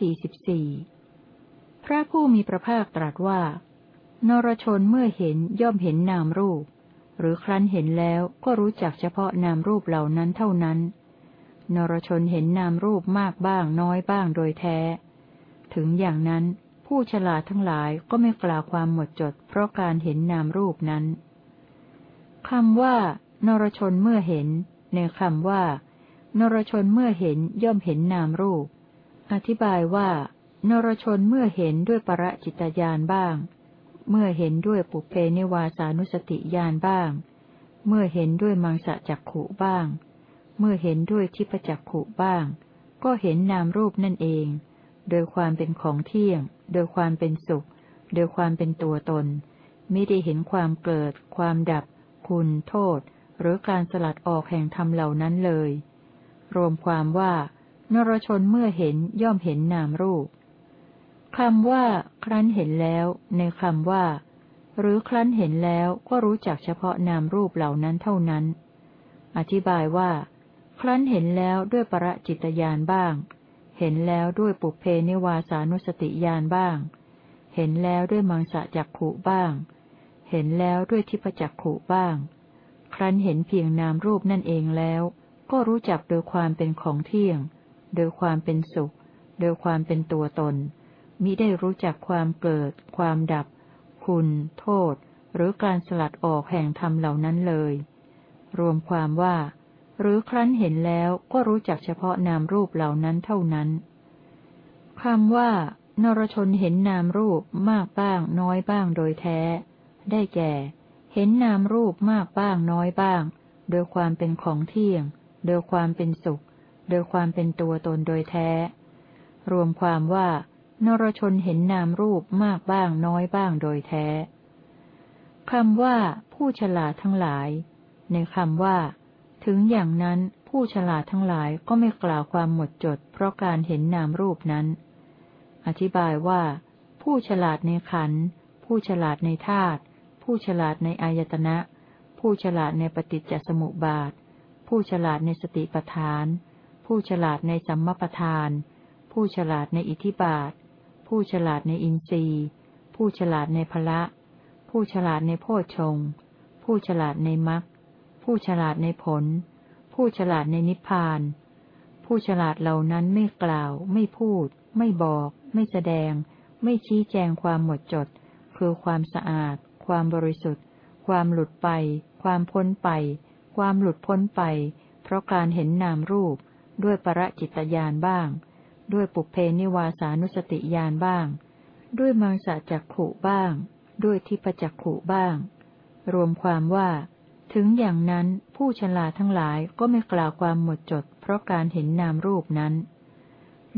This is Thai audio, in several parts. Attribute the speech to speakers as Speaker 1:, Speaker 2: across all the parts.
Speaker 1: สี่สิบสี่พระผู้มีพระภาคตรัสว่า นรชนเมื่อเห็นย่อมเห็นนามรูป หรือครั้นเห็นแล้วก็รู้จักเฉพาะนามรูปเหล่านั้นเท่านั้น นรชนเห็นนามรูปมากบ้างน้อยบ้างโดยแท้ ถึงอย่างนั้นผู้ฉลาดทั้งหลายก็ไม่กล่าวความหมดจด เพราะการเห็นนามรูปนั้นคำว่า นรชนเมื่อเห็น ในคำว่า นรชนเมื่อเห็นย่อมเห็นนามรูป อธิบายว่า นรชนเมื่อเห็นด้วยประจิตญาณบ้าง เมื่อเห็นด้วยปุเพนิวาสานุสติญาณบ้าง เมื่อเห็นด้วยมังสะจักขุบ้าง เมื่อเห็นด้วยทิพจักขุบ้าง ก็เห็นนามรูปนั่นเอง โดยความเป็นของเที่ยง โดยความเป็นสุข โดยความเป็นตัวตน ไม่ได้เห็นความเกิด ความดับ คุณ โทษ หรือการสลัดออกแห่งธรรมเหล่านั้นเลย รวมความว่า นรชนเมื่อเห็นย่อมเห็นนามรูปคำว่า ครั้นเห็นแล้ว ในคำว่า หรือครั้นเห็นแล้วก็รู้จักเฉพาะนามรูปเหล่านั้นเท่านั้น อธิบายว่า ครั้นเห็นแล้วด้วยประจิตญาณบ้าง เห็นแล้วด้วยปุเพนิวาสานุสติญาณบ้าง เห็นแล้วด้วยมังสะจักขุบ้าง เห็นแล้วด้วยทิพจักขุบ้าง ครั้นเห็นเพียงนามรูปนั่นเองแล้ว ก็รู้จักโดยความเป็นของเที่ยง โดยความเป็นสุข โดยความเป็นตัวตน มิได้รู้จักความเกิด ความดับ คุณ โทษ หรือการสลัดออกแห่งธรรมเหล่านั้นเลย รวมความว่า หรือครั้นเห็นแล้วก็รู้จักเฉพาะนามรูปเหล่านั้นเท่านั้นคำว่านรชนเห็นนามรูปมากบ้างน้อยบ้างโดยแท้ ได้แก่ เห็นนามรูปมากบ้างน้อยบ้าง โดยความเป็นของเที่ยง โดยความเป็นสุข โดยความเป็นตัวตนโดยแท้ รวมความว่านรชนเห็นนามรูปมากบ้างน้อยบ้างโดยแท้คำว่า ผู้ฉลาดทั้งหลาย ในคำว่า ถึงอย่างนั้นผู้ฉลาดทั้งหลายก็ไม่กล่าวความหมดจด เพราะการเห็นนามรูปนั้น อธิบายว่า ผู้ฉลาดในขัน ผู้ฉลาดในธาตุผู้ฉลาดในอายตนะ ผู้ฉลาดในปฏิจจสมุปบาท ผู้ฉลาดในสติปัฏฐาน ผู้ฉลาดในสัมมาปัฏฐาน ผู้ฉลาดในอิทธิบาท ผู้ฉลาดในอินทรีย์ ผู้ฉลาดในพละ ผู้ฉลาดในโพชฌงผู้ฉลาดในมรรคผู้ฉลาดในผล ผู้ฉลาดในนิพพาน ผู้ฉลาดเหล่านั้นไม่กล่าว ไม่พูด ไม่บอก ไม่แสดง ไม่ชี้แจงความหมดจด คือความสะอาด ความบริสุทธิ์ ความหลุดไป ความพ้นไป ความหลุดพ้นไป เพราะการเห็นนามรูป ด้วยประจิตญาณบ้าง ด้วยปุเพนิวาสานุสติญาณบ้าง ด้วยมังสะจักขุบ้าง ด้วยทิพจักขุบ้าง รวมความว่า ถึงอย่างนั้นผู้ฉลาดทั้งหลายก็ไม่กล่าวความหมดจด เพราะการเห็นนามรูปนั้น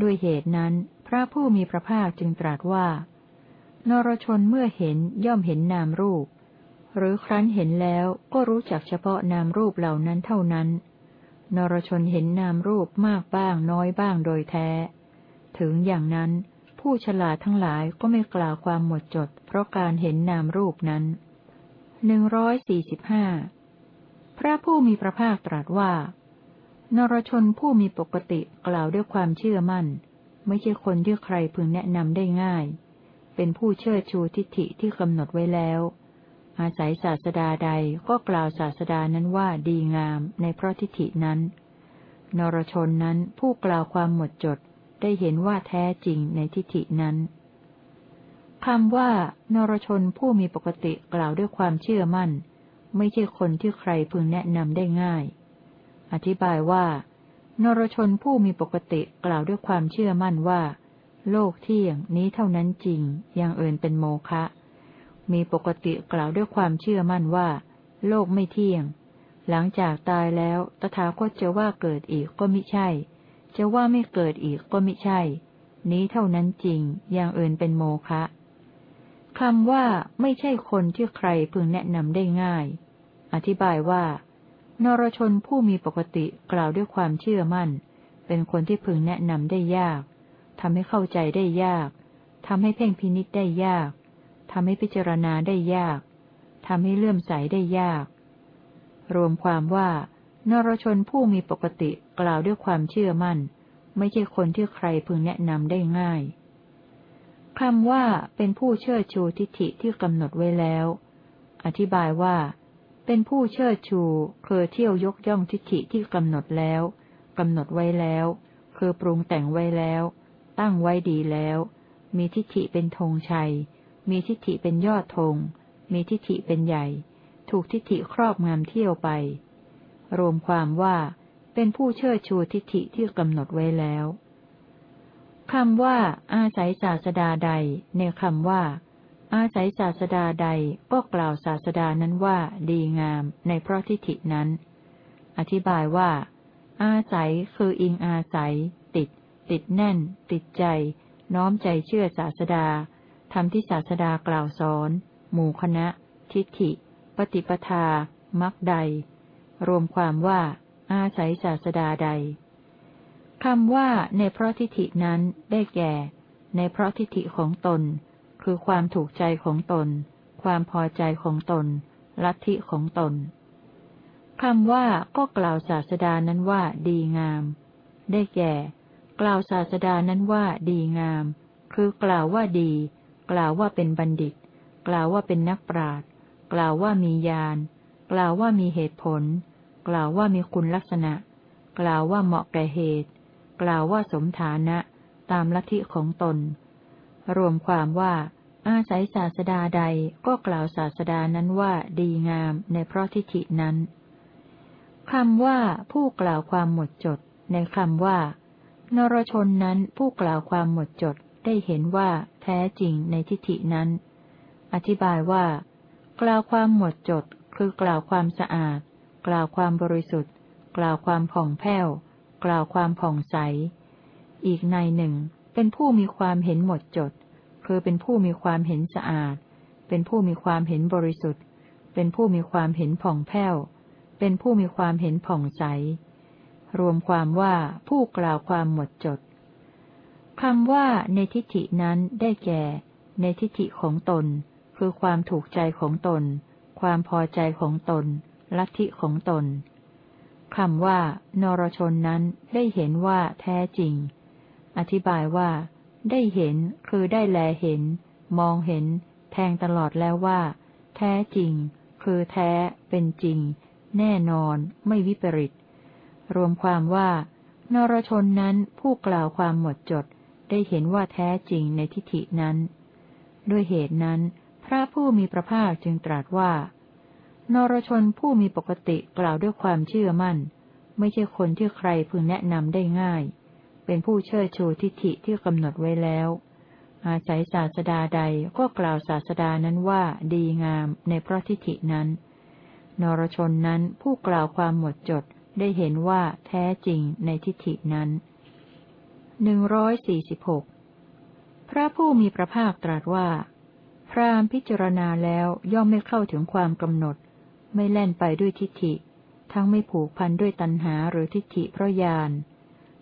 Speaker 1: ด้วยเหตุนั้น พระผู้มีพระภาคจึงตรัสว่า นรชนเมื่อเห็นย่อมเห็นนามรูป หรือครั้นเห็นแล้วก็รู้จักเฉพาะนามรูปเหล่านั้นเท่านั้น นรชนเห็นนามรูปมากบ้างน้อยบ้างโดยแท้ ถึงอย่างนั้น ผู้ฉลาดทั้งหลายก็ไม่กล่าวความหมดจด เพราะการเห็นนามรูปนั้นหนึ่งร้อยสี่สิบห้าพระผู้มีพระภาคตรัสว่า นรชนผู้มีปกติกล่าวด้วยความเชื่อมั่น ไม่ใช่คนที่ใครพึงแนะนำได้ง่าย เป็นผู้เชิดชูทิฏฐิที่กำหนดไว้แล้ว อาศัยศาสดาใดก็กล่าวศาสดานั้นว่าดีงามในเพราะทิฏฐินั้น นรชนนั้นผู้กล่าวความหมดจดได้เห็นว่าแท้จริงในทิฏฐินั้นคำว่านรชนผู้มีปกติกล่าวด้วยความเชื่อมั่น ไม่ใช่คนที่ใครพึงแนะนำได้ง่าย อธิบายว่า นรชนผู้มีปกติกล่าวด้วยความเชื่อมั่นว่า โลกเที่ยงนี้เท่านั้นจริงอย่างอื่นเป็นโมฆะ มีปกติกล่าวด้วยความเชื่อมั่นว่า โลกไม่เที่ยง หลังจากตายแล้ว ตถาคตจะว่าเกิดอีกก็มิใช่ จะว่าไม่เกิดอีกก็มิใช่ นี้เท่านั้นจริง อย่างอื่นเป็นโมฆะคำว่าไม่ใช่คนที่ใครพึงแนะนำได้ง่าย อธิบายว่า นรชนผู้มีปกติกล่าวด้วยความเชื่อมั่น เป็นคนที่พึงแนะนำได้ยากทำให้เข้าใจได้ยากทำให้เพ่งพินิจได้ยาก ทำให้พิจารณาได้ยาก ทำให้เลื่อมใสได้ยาก รวมความว่านรชนผู้มีปกติกล่าวด้วยความเชื่อมั่น ไม่ใช่คนที่ใครพึงแนะนำได้ง่ายคำว่าเป็นผู้เชิดชูทิฏฐิที่กำหนดไว้แล้ว อธิบายว่า เป็นผู้เชิดชูคือเที่ยวยกย่องทิฏฐิที่กำหนดแล้วกำหนดไว้แล้ว คือปรุงแต่งไว้แล้ว ตั้งไว้ดีแล้ว มีทิฏฐิเป็นธงชัย มีทิฏฐิเป็นยอดธง มีทิฏฐิเป็นใหญ่ ถูกทิฏฐิครอบงำเที่ยวไป รวมความว่าเป็นผู้เชิดชูทิฏฐิที่กำหนดไว้แล้วคำว่า อาศัยศาสดาใด ในคำว่า อาศัยศาสดาใดก็กล่าวศาสดานั้นว่าดีงามในเพราะทิฏฐินั้น อธิบายว่า อาศัยคืออิงอาศัย ติด ติดแน่น ติดใจ น้อมใจเชื่อศาสดา ทำที่ศาสดากล่าวสอน หมู่คณะ ทิฏฐิ ปฏิปทา มักใด รวมความว่า อาศัยศาสดาใดคำว่าในเพราะทิฏฐินั้นได้แก่ ในเพราะทิฏฐิของตน คือความถูกใจของตน ความพอใจของตน ลัทธิของตนคำว่าก็กล่าวศาสดานั้นว่าดีงาม ได้แก่ กล่าวศาสดานั้นว่าดีงาม คือกล่าวว่าดี กล่าวว่าเป็นบัณฑิต กล่าวว่าเป็นนักปราชญ์กล่าวว่ามีญาณ กล่าวว่ามีเหตุผล กล่าวว่ามีคุณลักษณะ กล่าวว่าเหมาะแก่เหตุ กล่าวว่าสมฐานะ ตามลัทธิของตน รวมความว่าอาศัยศาสดาใดก็กล่าวศาสดานั้นว่าดีงามในเพราะทิฏฐินั้นคำว่าผู้กล่าวความหมดจด ในคำว่า นรชนนั้นผู้กล่าวความหมดจดได้เห็นว่า แท้จริงในทิฏฐินั้น อธิบายว่า กล่าวความหมดจด คือกล่าวความสะอาด กล่าวความบริสุทธิ์ กล่าวความผ่องแผ้ว กล่าวความผ่องใส อีกในหนึ่ง เป็นผู้มีความเห็นหมดจด คือเป็นผู้มีความเห็นสะอาด เป็นผู้มีความเห็นบริสุทธิ์ เป็นผู้มีความเห็นผ่องแผ้ว เป็นผู้มีความเห็นผ่องใส รวมความว่าผู้กล่าวความหมดจด คำว่าในทิฏฐินั้นได้แก่ ในทิฏฐิของตน คือความถูกใจของตน ความพอใจของตน ลัทธิของตนคำว่า นรชนนั้นได้เห็นว่าแท้จริง อธิบายว่า ได้เห็นคือได้แลเห็น มองเห็น แทงตลอดแล้วว่า แท้จริง คือแท้ เป็นจริง แน่นอน ไม่วิปริต รวมความว่า นรชนนั้นผู้กล่าวความหมดจด ได้เห็นว่าแท้จริงในทิฏฐินั้น ด้วยเหตุนั้น พระผู้มีพระภาคจึงตรัสว่า นรชนผู้มีปกติกล่าวด้วยความเชื่อมั่น ไม่ใช่คนที่ใครพึงแนะนำได้ง่าย เป็นผู้เชิดชูทิฏฐิที่กำหนดไว้แล้ว อาศัยศาสดาใดก็กล่าวศาสดานั้นว่าดีงามในพระทิฏฐินั้น นรชนนั้นผู้กล่าวความหมดจดได้เห็นว่าแท้จริงในทิฏฐินั้น หนึ่งร้อยสี่สิบหกพระผู้มีพระภาคตรัสว่า พรามพิจารณาแล้วย่อมไม่เข้าถึงความกำหนด ไม่แล่นไปด้วยทิฏฐิ ทั้งไม่ผูกพันด้วยตัณหาหรือทิฏฐิเพราะญาณ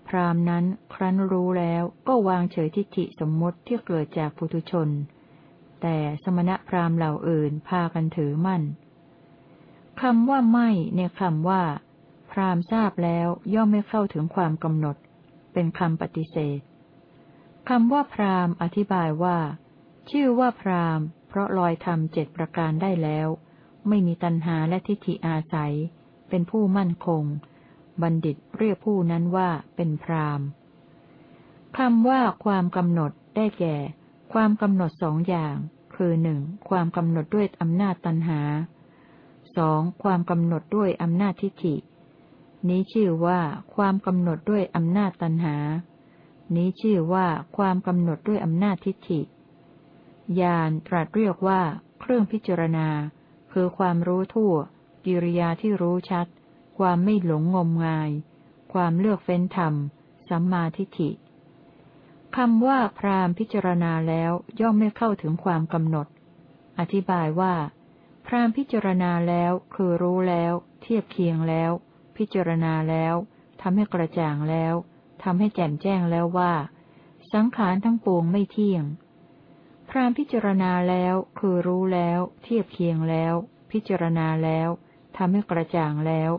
Speaker 1: พรามนั้นครั้นรู้แล้วก็วางเฉยทิฏฐิสมมติที่เกิดจากปุถุชน แต่สมณะพรามเหล่าอื่นพากันถือมั่นคำว่าไม่ในคำว่า พรามทราบแล้วย่อมไม่เข้าถึงความกำหนด เป็นคำปฏิเสธคำว่าพรามอธิบายว่า ชื่อว่าพรามเพราะลอยทำเจ็ดประการได้แล้ว ไม่มีตัณหาและทิฏฐิอาศัย เป็นผู้มั่นคง บัณฑิตเรียกผู้นั้นว่าเป็นพรามคำว่าความกำหนดได้แก่ ความกำหนดสองอย่าง คือหนึ่งความกำหนดด้วยอำนาจตัณหาสองความกำหนดด้วยอำนาจทิฏฐิ นี้ชื่อว่าความกำหนดด้วยอำนาจตัณหา นี้ชื่อว่าความกำหนดด้วยอำนาจทิฏฐิญาณตรัสเรียกว่า เครื่องพิจารณา คือความรู้ทั่ว กิริยาที่รู้ชัด ความไม่หลงงมงาย ความเลือกเฟ้นธรรม สัมมาทิฏฐิคำว่าพรามพิจารณาแล้วย่อมไม่เข้าถึงความกำหนด อธิบายว่า พรามพิจารณาแล้วคือรู้แล้ว เทียบเคียงแล้ว พิจารณาแล้วทำให้กระจ่างแล้วทำให้แจ่มแจ้งแล้วว่า สังขารทั้งปวงไม่เที่ยง พรามพิจารณาแล้วคือรู้แล้ว เทียบเคียงแล้ว พิจารณาแล้วทำให้กระจ่างแล้ว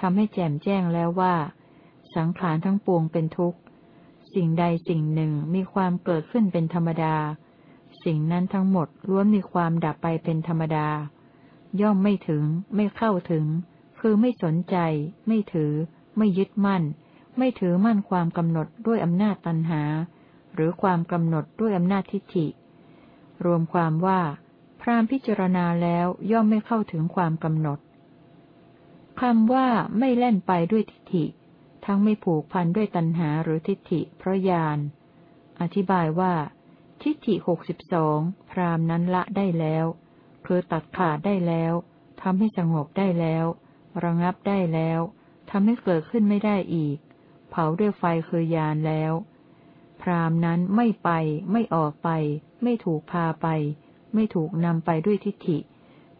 Speaker 1: ทำให้แจ่มแจ้งแล้วว่า สังขารทั้งปวงเป็นทุกข์ สิ่งใดสิ่งหนึ่งมีความเกิดขึ้นเป็นธรรมดา สิ่งนั้นทั้งหมดล้วนมีความดับไปเป็นธรรมดา ย่อมไม่ถึง ไม่เข้าถึง คือไม่สนใจ ไม่ถือ ไม่ยึดมั่น ไม่ถือมั่นความกำหนดด้วยอำนาจตันหา หรือความกำหนดด้วยอำนาจทิฏฐิ รวมความว่า พรามพิจารณาแล้วย่อมไม่เข้าถึงความกำหนดคำว่าไม่เล่นไปด้วยทิฏฐิ ทั้งไม่ผูกพันด้วยตัณหาหรือทิฏฐิเพราะญาณอธิบายว่า ทิฏฐิหกสิบสองพรามนั้นละได้แล้ว คือตัดขาดได้แล้วทำให้สงบได้แล้ว ระงับได้แล้วทำให้เกิดขึ้นไม่ได้อีก เผาด้วยไฟคือยานแล้ว พรามนั้นไม่ไป ไม่ออกไป ไม่ถูกพาไป ไม่ถูกนำไปด้วยทิฏฐิ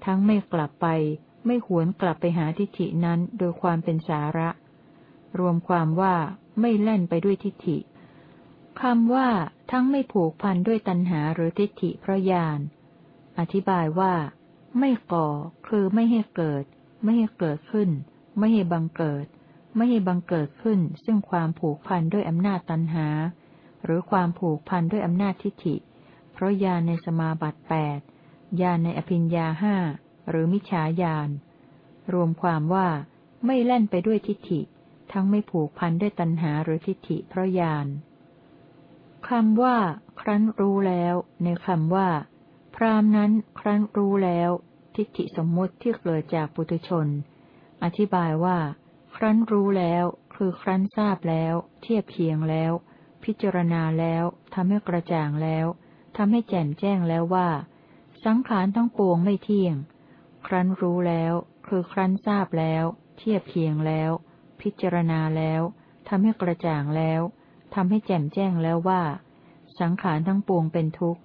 Speaker 1: ทั้งไม่กลับไป ไม่หวนกลับไปหาทิฏฐินั้นโดยความเป็นสาระ รวมความว่าไม่แล่นไปด้วยทิฏฐิคำว่า ทั้งไม่ผูกพันด้วยตัณหาหรือทิฏฐิเพราะญาณอธิบายว่า ไม่ก่อคือไม่ให้เกิด ไม่ให้เกิดขึ้น ไม่ให้บังเกิด ไม่ให้บังเกิดขึ้น ซึ่งความผูกพันด้วยอำนาจตัณหา หรือความผูกพันด้วยอำนาจทิฏฐิ เพราะญาณในสมาบัติแปดญาณในอภิญญาห้าหรือมิจฉาญาณ รวมความว่าไม่แล่นไปด้วยทิฏฐิ ทั้งไม่ผูกพันด้วยตัณหาหรือทิฏฐิเพราะญาณคำว่า ครั้นรู้แล้ว ในคำว่า พรามนั้น ครั้นรู้แล้ว ทิฏฐิสมมุติที่เกิดจากปุถุชน อธิบายว่า ครั้นรู้แล้ว คือครั้นทราบแล้ว เทียบเคียงแล้ว พิจารณาแล้วทำให้กระจ่างแล้วทำให้แจ่มแจ้งแล้วว่า สังขารทั้งปวงไม่เที่ยง ครั้นรู้แล้ว คือครั้นทราบแล้ว เทียบเคียงแล้ว พิจารณาแล้วทำให้กระจ่างแล้วทำให้แจ่มแจ้งแล้วว่า สังขารทั้งปวงเป็นทุกข์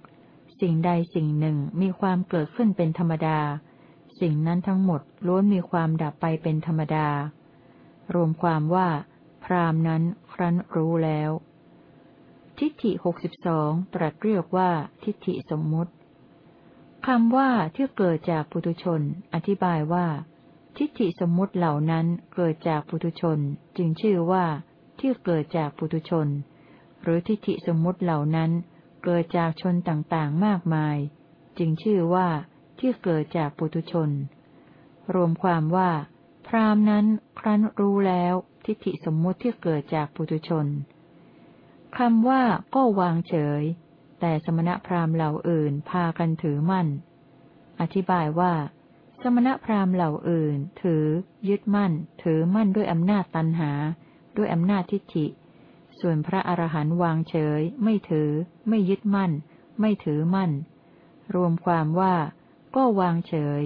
Speaker 1: สิ่งใดสิ่งหนึ่งมีความเกิดขึ้นเป็นธรรมดา สิ่งนั้นทั้งหมดล้วนมีความดับไปเป็นธรรมดา รวมความว่า พรามนั้นครั้นรู้แล้ว ทิฏฐิหกสิบสองตรัสเรียกว่าทิฏฐิสมมุติคำว่าที่เกิดจากปุถุชน อธิบายว่า ทิฏฐิสมมุติเหล่านั้นเกิดจากปุถุชน จึงชื่อว่า ที่เกิดจากปุถุชน หรือทิฏฐิสมมุติเหล่านั้น เกิดจากชนต่างๆมากมาย จึงชื่อว่าที่เกิดจากปุถุชน รวมความว่า พรามนั้นครั้นรู้แล้วทิฏฐิสมมุติที่เกิดจากปุถุชนคำว่าก็วางเฉย แต่สมณพราหมณ์เหล่าอื่นพากันถือมั่น อธิบายว่า สมณพราหมณ์เหล่าอื่น ถือ ยึดมั่น ถือมั่นด้วยอำนาจตันหา ด้วยอำนาจทิฏฐิ ส่วนพระอรหันต์วางเฉย ไม่ถือ ไม่ยึดมั่น ไม่ถือมั่น รวมความว่า ก็วางเฉย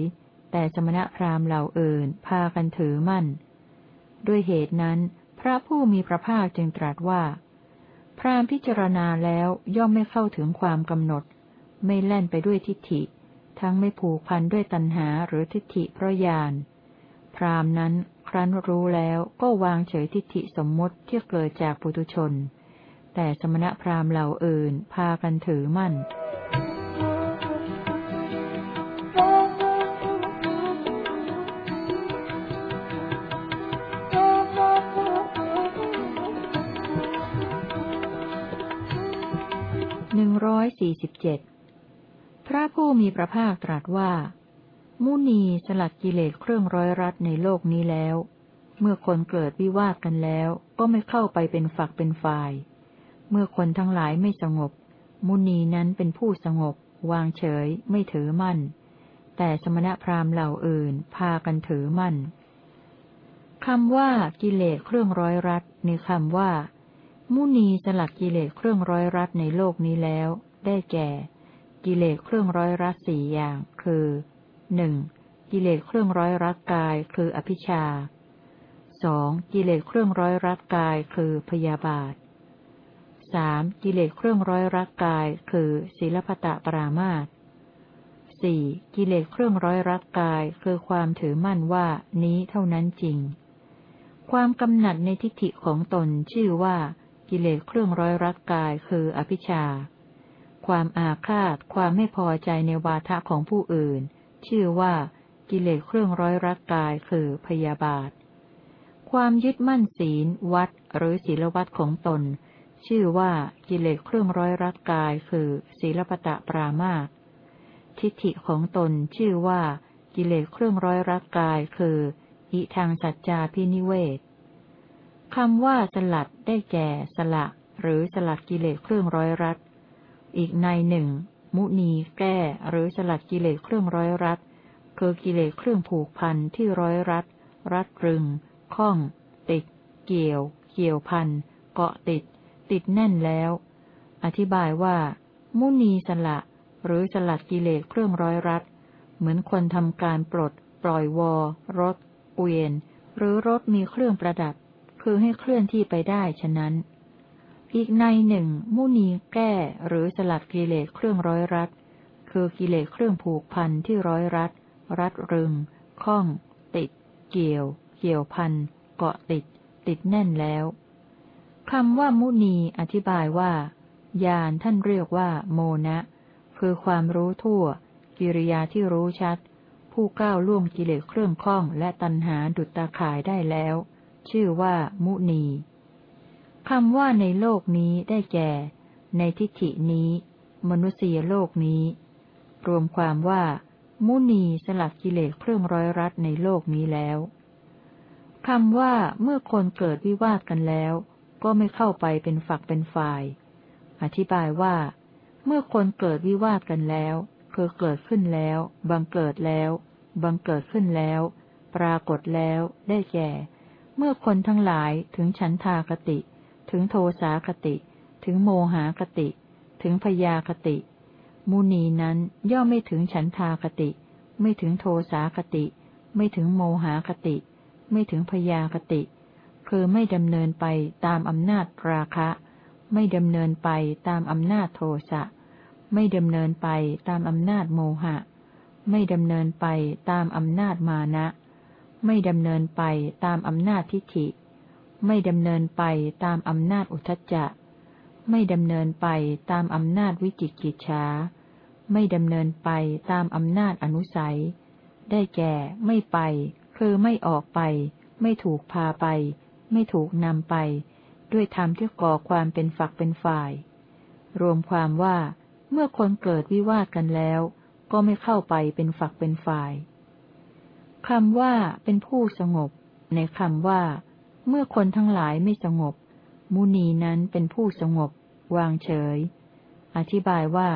Speaker 1: แต่สมณพราหมณ์เหล่าอื่น พากันถือมั่น ด้วยเหตุนั้น พระผู้มีพระภาคจึงตรัสว่า พรามพิจารณาแล้วย่อมไม่เข้าถึงความกำหนด ไม่แล่นไปด้วยทิฏฐิ ทั้งไม่ผูกพันด้วยตัณหาหรือทิฏฐิเพราะญาณพราหมณ์นั้น ครั้นรู้แล้วก็วางเฉยทิฏฐิสมมติที่เกิดจากปุตุชน แต่สมณพราหมณ์เหล่าอื่นพากันถือมั่นร้อยสี่สิบเจ็ดพระผู้มีพระภาคตรัสว่า มุนีสลัดกิเลสเครื่องร้อยรัดในโลกนี้แล้ว เมื่อคนเกิดวิวาทกันแล้ว ก็ไม่เข้าไปเป็นฝักเป็นฝ่าย เมื่อคนทั้งหลายไม่สงบ มุนีนั้นเป็นผู้สงบ วางเฉย ไม่ถือมั่น แต่สมณพราหมณ์เหล่าอื่น พากันถือมั่นคำว่ากิเลสเครื่องร้อยรัดในคำว่า มุนีสลัดกิเลสเครื่องร้อยรัดในโลกนี้แล้ว ได้แก่ กิเลสเครื่องร้อยรัดสี่อย่าง คือ หนึ่งกิเลสเครื่องร้อยรัดกายคืออภิชาสองกิเลสเครื่องร้อยรัดกายคือพยาบาทสามกิเลสเครื่องร้อยรัดกายคือศีลพตะปรามาตสี่กิเลสเครื่องร้อยรัดกายคือความถือมั่นว่านี้เท่านั้นจริง ความกำหนัดในทิฏฐิของตนชื่อว่า กิเลสเครื่องร้อยรักกายคืออภิชา ความอาฆาต ความไม่พอใจในวาทะของผู้อื่น ชื่อว่ากิเลสเครื่องร้อยรักกายคือพยาบาท ความยึดมั่นศีล วัด หรือศีลวัดของตน ชื่อว่ากิเลสเครื่องร้อยรัดกายคือศีลปตะปรามาตทิฏฐิของตนชื่อว่ากิเลสเครื่องร้อยรัดกายคือ อิทางสัจจาพินิเวศคำว่าสลัดได้แก่สละ หรือสลัดกิเลสเครื่องร้อยรัดอีกในหนึ่ง มุนีแก้หรือสลัดกิเลสเครื่องร้อยรัดคือกิเลสเครื่องผูกพันที่ร้อยรัด รัดรึงข้อง ติด เกี่ยว เกี่ยวพันเกาะติด ติดแน่นแล้ว อธิบายว่า มุนีสละ หรือสลัดกิเลสเครื่องร้อยรัด เหมือนคนทำการปลด ปล่อยวอรถเกวียน หรือรถมีเครื่องประดับ คือให้เคลื่อนที่ไปได้ฉะนั้น อีกในหนึ่ง มุนีแก้หรือสลัดกิเลสเครื่องร้อยรัด คือกิเลสเครื่องผูกพันที่ร้อยรัด รัดรึงข้อง ติด เกี่ยว เกี่ยวพันเกาะติด ติดแน่นแล้วคำว่ามุนีอธิบายว่าญาณท่านเรียกว่า โมนะ คือความรู้ทั่ว กิริยาที่รู้ชัด ผู้ก้าวล่วงกิเลสเครื่องข้องและตัณหาดุจตาข่ายได้แล้ว ชื่อว่า มุนี คำว่าในโลกนี้ได้แก่ ในทิฏฐินี้ มนุษยโลกนี้ รวมความว่า มุนีสลัดกิเลสเครื่องร้อยรัดในโลกนี้แล้วคำว่าเมื่อคนเกิดวิวาทกันแล้ว ก็ไม่เข้าไปเป็นฝักเป็นฝ่าย อธิบายว่า เมื่อคนเกิดวิวาทกันแล้วคือเกิดขึ้นแล้ว บังเกิดแล้ว บังเกิดขึ้นแล้ว ปรากฏแล้ว ได้แก่ เมื่อคนทั้งหลายถึงฉันทากติ ถึงโทสาคติ ถึงโมหากติ ถึงพยาคติ มุนีนั้นย่อมไม่ถึงฉันทากติ ไม่ถึงโทสาคติ ไม่ถึงโมหากติ ไม่ถึงพยาคติ คือไม่ดำเนินไปตามอำนาจราคะ ไม่ดำเนินไปตามอำนาจโทสะ ไม่ดำเนินไปตามอำนาจโมหะ ไม่ดำเนินไปตามอำนาจมานะ ไม่ดำเนินไปตามอำนาจทิฏฐิ ไม่ดำเนินไปตามอำนาจอุทจจะ ไม่ดำเนินไปตามอำนาจวิจิกิจฉาไม่ดำเนินไปตามอำนาจอนุสัย ได้แก่ไม่ไป คือไม่ออกไป ไม่ถูกพาไป ไม่ถูกนำไป ด้วยธรรมที่ก่อความเป็นฝักเป็นฝ่าย รวมความว่า เมื่อคนเกิดวิวาทกันแล้ว ก็ไม่เข้าไปเป็นฝักเป็นฝ่ายคำว่าเป็นผู้สงบ ในคำว่า เมื่อคนทั้งหลายไม่สงบ มุนีนั้นเป็นผู้สงบ วางเฉย อธิบายว่า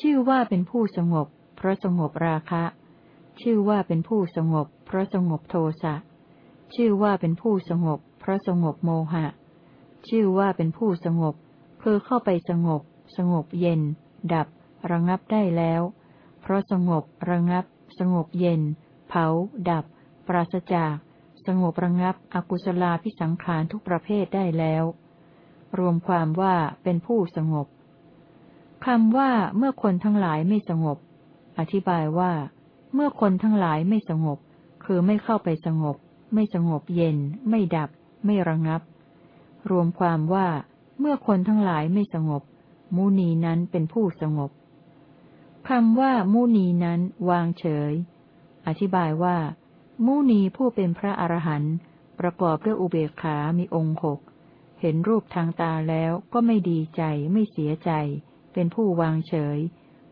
Speaker 1: ชื่อว่าเป็นผู้สงบ เพราะสงบราคะ ชื่อว่าเป็นผู้สงบ เพราะสงบโทสะ ชื่อว่าเป็นผู้สงบ เพราะสงบโมหะ ชื่อว่าเป็นผู้สงบคือเข้าไปสงบ สงบเย็น ดับ ระงับได้แล้ว เพราะสงบระงับ สงบเย็น เผา ดับ ปราศจาก สงบระงับอกุศลาพิสังขารทุกประเภทได้แล้ว รวมความว่าเป็นผู้สงบคำว่าเมื่อคนทั้งหลายไม่สงบ อธิบายว่า เมื่อคนทั้งหลายไม่สงบ คือไม่เข้าไปสงบ ไม่สงบเย็น ไม่ดับ ไม่ระงับ รวมความว่าเมื่อคนทั้งหลายไม่สงบมุนีนั้นเป็นผู้สงบคำว่ามุนีนั้น วางเฉย อธิบายว่า มุนีผู้เป็นพระอรหันต์ประกอบด้วยอุเบกขา มีองค์หก เห็นรูปทางตาแล้วก็ไม่ดีใจ ไม่เสียใจ เป็นผู้วางเฉย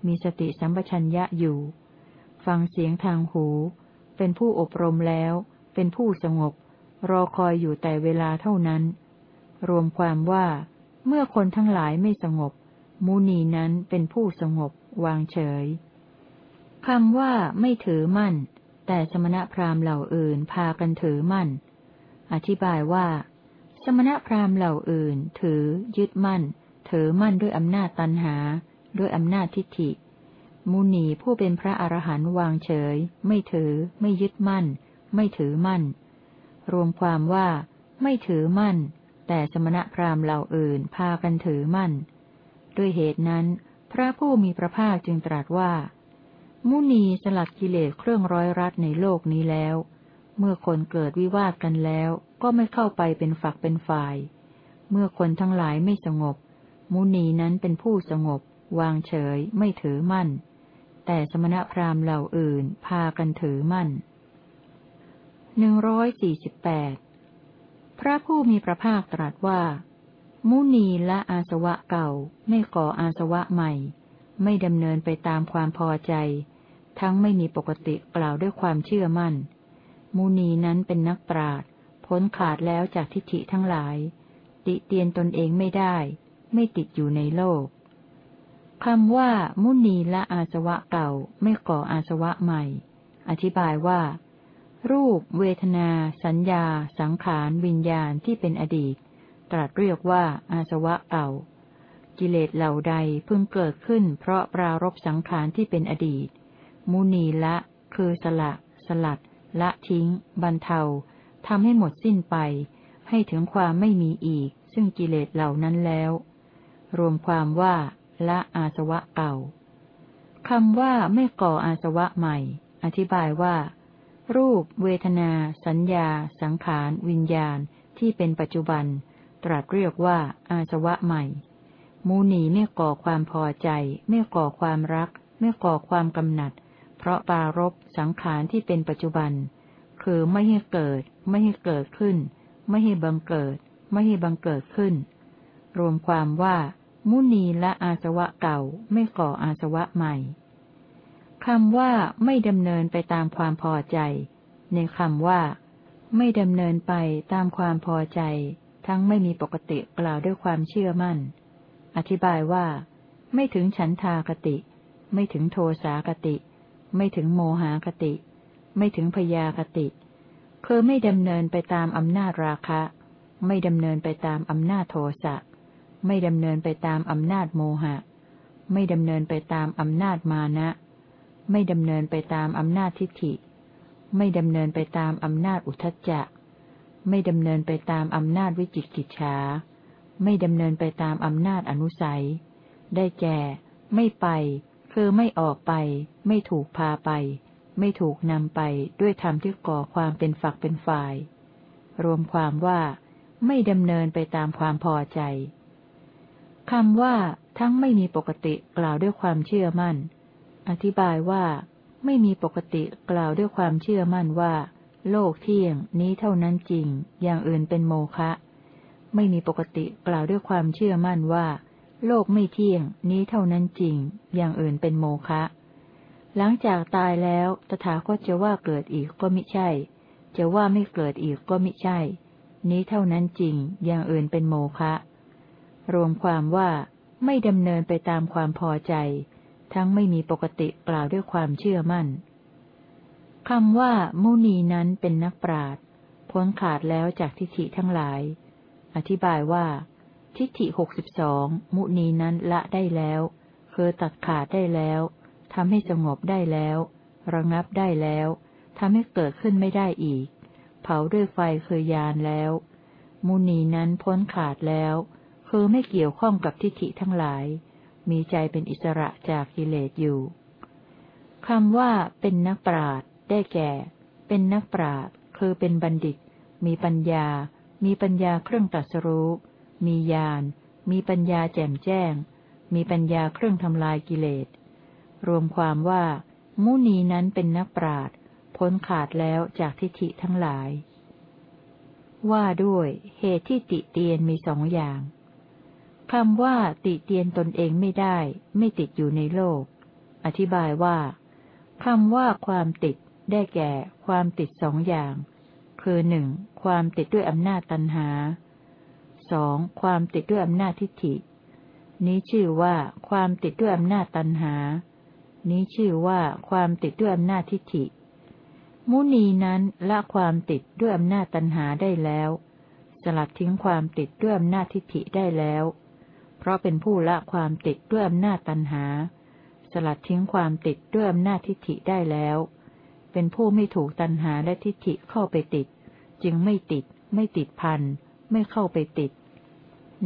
Speaker 1: มีสติสัมปชัญญะอยู่ ฟังเสียงทางหู เป็นผู้อบรมแล้ว เป็นผู้สงบ รอคอยอยู่แต่เวลาเท่านั้น รวมความว่า เมื่อคนทั้งหลายไม่สงบ มุนีนั้นเป็นผู้สงบ วางเฉยคำว่าไม่ถือมั่น แต่สมณพราหมณ์เหล่าอื่นพากันถือมั่น อธิบายว่า สมณพราหมณ์เหล่าอื่น ถือ ยึดมั่น ถือมั่นด้วยอำนาจตันหา ด้วยอำนาจทิฏฐิ มุนีผู้เป็นพระอรหันต์วางเฉย ไม่ถือ ไม่ยึดมั่น ไม่ถือมั่น รวมความว่า ไม่ถือมั่น แต่สมณพราหมณ์เหล่าอื่นพากันถือมั่น ด้วยเหตุนั้น พระผู้มีพระภาคจึงตรัสว่า มุนีสลัดกิเลสเครื่องร้อยรัดในโลกนี้แล้ว เมื่อคนเกิดวิวาทกันแล้ว ก็ไม่เข้าไปเป็นฝักเป็นฝ่าย เมื่อคนทั้งหลายไม่สงบ มุนีนั้นเป็นผู้สงบ วางเฉยไม่ถือมั่น แต่สมณพราหมณ์เหล่าอื่นพากันถือมั่นหนึ่งร้อยสี่สิบแปดพระผู้มีพระภาคตรัสว่า มุนีละอาสวะเก่า ไม่ก่ออาสวะใหม่ ไม่ดำเนินไปตามความพอใจ ทั้งไม่มีปกติกล่าวด้วยความเชื่อมั่น มุนีนั้นเป็นนักปราดพ้นขาดแล้วจากทิฏฐิทั้งหลาย ติเตียนตนเองไม่ได้ ไม่ติดอยู่ในโลกคำว่า มุนีละอาสวะเก่า ไม่ก่ออาสวะใหม่ อธิบายว่า รูป เวทนา สัญญา สังขาร วิญญาณที่เป็นอดีต ตรัสเรียกว่าอาสวะเก่า กิเลสเหล่าใดเพึงเกิดขึ้น เพราะปรารบสังขารที่เป็นอดีต มุนีละ คือสละ สลัด ละทิ้ง บรรเทาทำให้หมดสิ้นไป ให้ถึงความไม่มีอีก ซึ่งกิเลสเหล่านั้นแล้ว รวมความว่า ละอาสวะเก่าคำว่าไม่ก่ออาสวะใหม่ อธิบายว่า รูป เวทนา สัญญา สังขาร วิญญาณ ที่เป็นปัจจุบัน ตรัสเรียกว่า อาสวะใหม่ มูนีไม่ก่อความพอใจ ไม่ก่อความรัก ไม่ก่อความกำหนัด เพราะปารบสังขารที่เป็นปัจจุบัน คือไม่ให้เกิด ไม่ให้เกิดขึ้น ไม่ให้บังเกิด ไม่ให้บังเกิดขึ้น รวมความว่า มุนีและอาสวะเก่าไม่ก่ออาสวะใหม่คำว่าไม่ดำเนินไปตามความพอใจ ในคำว่า ไม่ดำเนินไปตามความพอใจ ทั้งไม่มีปกติกล่าวด้วยความเชื่อมั่น อธิบายว่า ไม่ถึงฉันทากติ ไม่ถึงโทสากติ ไม่ถึงโมหากติ ไม่ถึงพยากติ คือไม่ดำเนินไปตามอำนาจราคะ ไม่ดำเนินไปตามอำนาจโทสะ ไม่ดำเนินไปตามอำนาจโมหะ ไม่ดำเนินไปตามอำนาจมานะ ไม่ดำเนินไปตามอำนาจทิฏฐิ ไม่ดำเนินไปตามอำนาจอุทจจะ ไม่ดำเนินไปตามอำนาจวิจิกิจฉา ไม่ดำเนินไปตามอำนาจอนุสัย ได้แก่ ไม่ไป คือไม่ออกไป ไม่ถูกพาไป ไม่ถูกนำไปด้วยธรรมที่ก่อความเป็นฝักเป็นฝ่าย รวมความว่า ไม่ดำเนินไปตามความพอใจคำว่า ทั้งไม่มีปกติกล่าวด้วยความเชื่อมั่น อธิบายว่า ไม่มีปกติกล่าวด้วยความเชื่อมั่นว่า โลกเที่ยงนี้เท่านั้นจริง อย่างอื่นเป็นโมฆะไม่มีปกติกล่าวด้วยความเชื่อมั่นว่า โลกไม่เที่ยง นี้เท่านั้นจริง อย่างอื่นเป็นโมฆะ หลังจากตายแล้วตถาคตจะว่าเกิดอีกก็มิใช่ จะว่าไม่เกิดอีกก็มิใช่ นี้เท่านั้นจริง อย่างอื่นเป็นโมฆะ รวมความว่าไม่ดำเนินไปตามความพอใจ ทั้งไม่มีปกติกล่าวด้วยความเชื่อมั่นคำว่า มุนีนั้นเป็นนักปราดพ้นขาดแล้วจากทิฏฐิทั้งหลาย อธิบายว่า ทิฏฐิหกสิบสองมุนีนั้นละได้แล้ว คือตัดขาดได้แล้วทำให้สงบได้แล้ว ระงับได้แล้วทำให้เกิดขึ้นไม่ได้อีก เผาด้วยไฟคือยานแล้ว มุนีนั้นพ้นขาดแล้ว คือไม่เกี่ยวข้องกับทิฏฐิทั้งหลาย มีใจเป็นอิสระจากกิเลสอยู่คำว่าเป็นนักปราดได้แก่ เป็นนักปราดคือเป็นบัณฑิต มีปัญญา มีปัญญาเครื่องตรัสรู้ มีญาณ มีปัญญาแจ่มแจ้ง มีปัญญาเครื่องทำลายกิเลส รวมความว่า มุนีนั้นเป็นนักปราดพ้นขาดแล้วจากทิฏฐิทั้งหลาย ว่าด้วยเหตุที่ติเตียนมีสองอย่างคำว่าติเตียนตนเองไม่ได้ ไม่ติดอยู่ในโลก อธิบายว่าคำว่าความติดได้แก่ความติดสองอย่าง คือหนึ่งความติดด้วยอำนาจตันหา สองความติดด้วยอำนาจทิฏฐิ นี้ชื่อว่าความติดด้วยอำนาจตันหา นี้ชื่อว่าความติดด้วยอำนาจทิฏฐิ มุนีนั้นละความติดด้วยอำนาจตันหาได้แล้ว สลัดทิ้งความติดด้วยอำนาจทิฏฐิได้แล้ว เพราะเป็นผู้ละความติดด้วยอำนาจตันหา สลัดทิ้งความติดด้วยอำนาจทิฏฐิได้แล้ว เป็นผู้ไม่ถูกตันหาและทิฏฐิเข้าไปติด จึงไม่ติด ไม่ติดพันไม่เข้าไปติด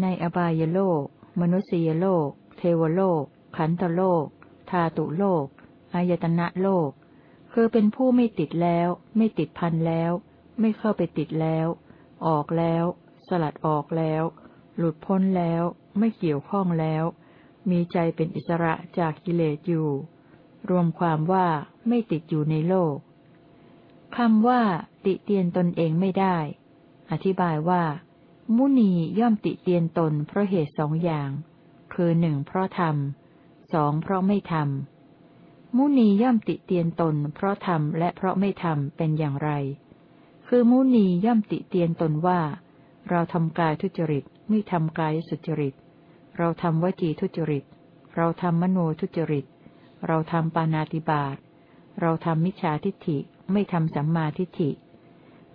Speaker 1: ในอบายโลก มนุษยโลก เทวโลก ขันธโลก ธาตุโลก อายตนะโลก คือเป็นผู้ไม่ติดแล้ว ไม่ติดพันแล้ว ไม่เข้าไปติดแล้ว ออกแล้ว สลัดออกแล้ว หลุดพ้นแล้ว ไม่เกี่ยวข้องแล้ว มีใจเป็นอิสระจากกิเลสอยู่ รวมความว่าไม่ติดอยู่ในโลกคำว่า ติเตียนตนเองไม่ได้ อธิบายว่า มุนีย่อมติเตียนตนเพราะเหตุสองอย่าง คือหนึ่งเพราะทำสองเพราะไม่ทำมุนีย่อมติเตียนตน เพราะทำและเพราะไม่ทำเป็นอย่างไร คือมุนีย่อมติเตียนตนว่า เราทำกายทุจริตไม่ทำกายสุจริต เราทำวจีทุจริต เราทำมโนทุจริต เราทำปานาติบาตเราทำมิจฉาทิฏฐิไม่ทำสัมมาทิฏฐิ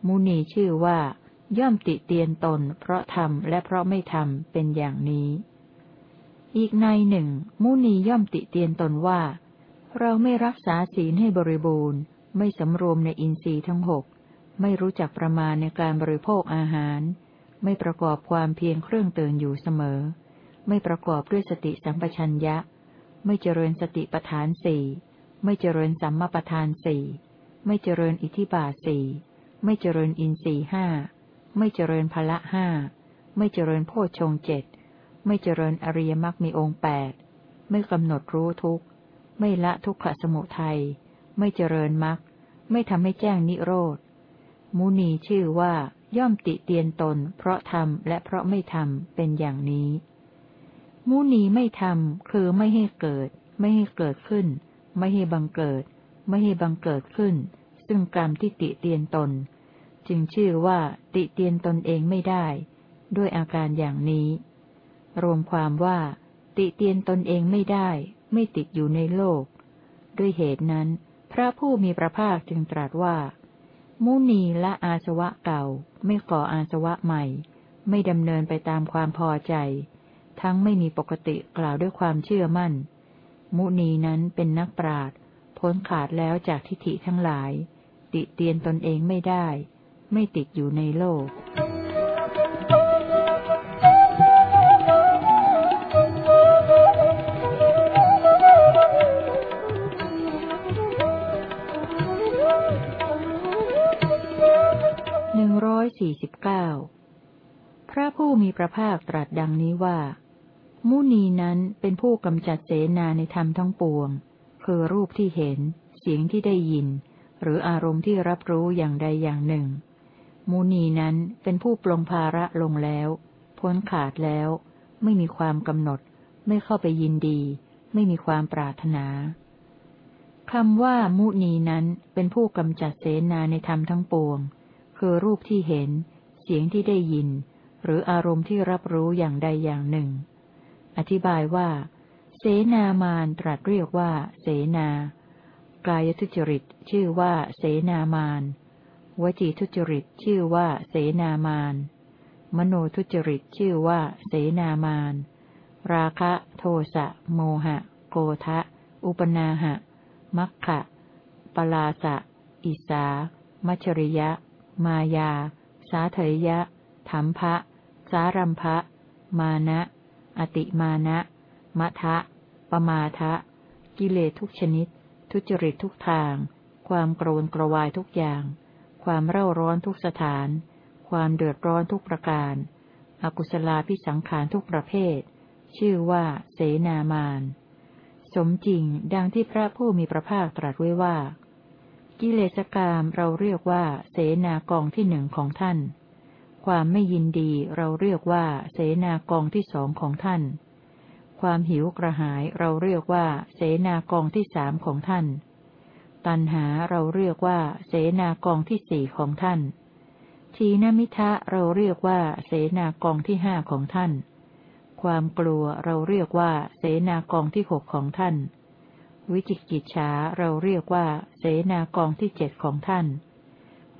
Speaker 1: มุนีชื่อว่า ย่อมติเตียนตน เพราะทำและเพราะไม่ทำเป็นอย่างนี้ อีกในหนึ่ง มุนีย่อมติเตียนตนว่า เราไม่รักษาศีลให้บริบูรณ์ ไม่สำรวมในอินทรีย์ทั้งหก ไม่รู้จักประมาณในการบริโภคอาหาร ไม่ประกอบความเพียรเครื่องเตือนอยู่เสมอ ไม่ประกอบด้วยสติสัมปชัญญะ ไม่เจริญสติปทานสี่ไม่เจริญสัมมาประธานสี่ไม่เจริญอิทิบาสี่ไม่เจริญอินทรีห้า ไม่เจริญพละห้า ไม่เจริญโพชงเจ็ด ไม่เจริญอริยมรรคมีองค์แปด ไม่กำหนดรู้ทุกข์ ไม่ละทุกขสมุทัย ไม่เจริญมรรค ไม่ทำให้แจ้งนิโรธ มุนีชื่อว่าย่อมติเตียนตน เพราะทำและเพราะไม่ทำเป็นอย่างนี้ มุนีไม่ทำคือไม่ให้เกิด ไม่ให้เกิดขึ้น ไม่ให้บังเกิด ไม่ให้บังเกิดขึ้น ซึ่งกรรมที่ติเตียนตน จึงชื่อว่าติเตียนตนเองไม่ได้ ด้วยอาการอย่างนี้ รวมความว่า ติเตียนตนเองไม่ได้ ไม่ติดอยู่ในโลก ด้วยเหตุนั้น พระผู้มีพระภาคจึงตรัสว่า มุนีละอาสวะเก่า ไม่ก่ออาสวะใหม่ ไม่ดำเนินไปตามความพอใจ ทั้งไม่มีปกติกล่าวด้วยความเชื่อมั่น มุนีนั้นเป็นนักปราดพ้นขาดแล้วจากทิฏฐิทั้งหลาย ติเตียนตนเองไม่ได้ ไม่ติดอยู่ในโลกหนึ่งร้อยสี่สิบเก้าพระผู้มีพระภาคตรัสดังนี้ว่า มุนีนั้นเป็นผู้กำจัดเสนาในธรรมทั้งปวง คือรูปที่เห็น เสียงที่ได้ยิน หรืออารมณ์ที่รับรู้อย่างใดอย่างหนึ่ง มุนีนั้นเป็นผู้ปลงภาระลงแล้ว พ้นขาดแล้ว ไม่มีความกำหนด ไม่เข้าไปยินดี ไม่มีความปรารถนาคำว่ามุนีนั้นเป็นผู้กำจัดเสนาในธรรมทั้งปวง คือรูปที่เห็น เสียงที่ได้ยิน หรืออารมณ์ที่รับรู้อย่างใดอย่างหนึ่ง อธิบายว่า เสนามานตรัสเรียกว่า เสนา กายทุจริตชื่อว่า เสนามาน วจีทุจริตชื่อว่าเสนามาน มโนทุจริตชื่อว่าเสนามาน ราคะ โทสะ โมหะ โกทะ อุปนาหะ มัคคะปลาสะ อิสา มัชริยะ มายา สาเถยยะธรรมภะ สารัมภะ มานะ อติมานะ มะทะ ปมาทะ กิเลสทุกชนิด ทุจริตทุกทาง ความโกรนกระวายทุกอย่าง ความเร่าร้อนทุกสถาน ความเดือดร้อนทุกประการ อกุศลาพิสังขารทุกประเภท ชื่อว่าเสนามานสมจริงดังที่พระผู้มีพระภาคตรัสไว้ว่า กิเลสกรรมเราเรียกว่า เสนากองที่หนึ่งของท่าน ความไม่ยินดีเราเรียกว่า เสนากองที่สองของท่าน ความหิวกระหายเราเรียกว่า เสนากองที่สามของท่าน ตัณหาเราเรียกว่า เสนากองที่สี่ของท่าน ทีนมิทะเราเรียกว่า เสนากองที่ห้าของท่าน ความกลัวเราเรียกว่า เสนากองที่หกของท่าน วิจิกิจฉาเราเรียกว่า เสนากองที่เจ็ดของท่าน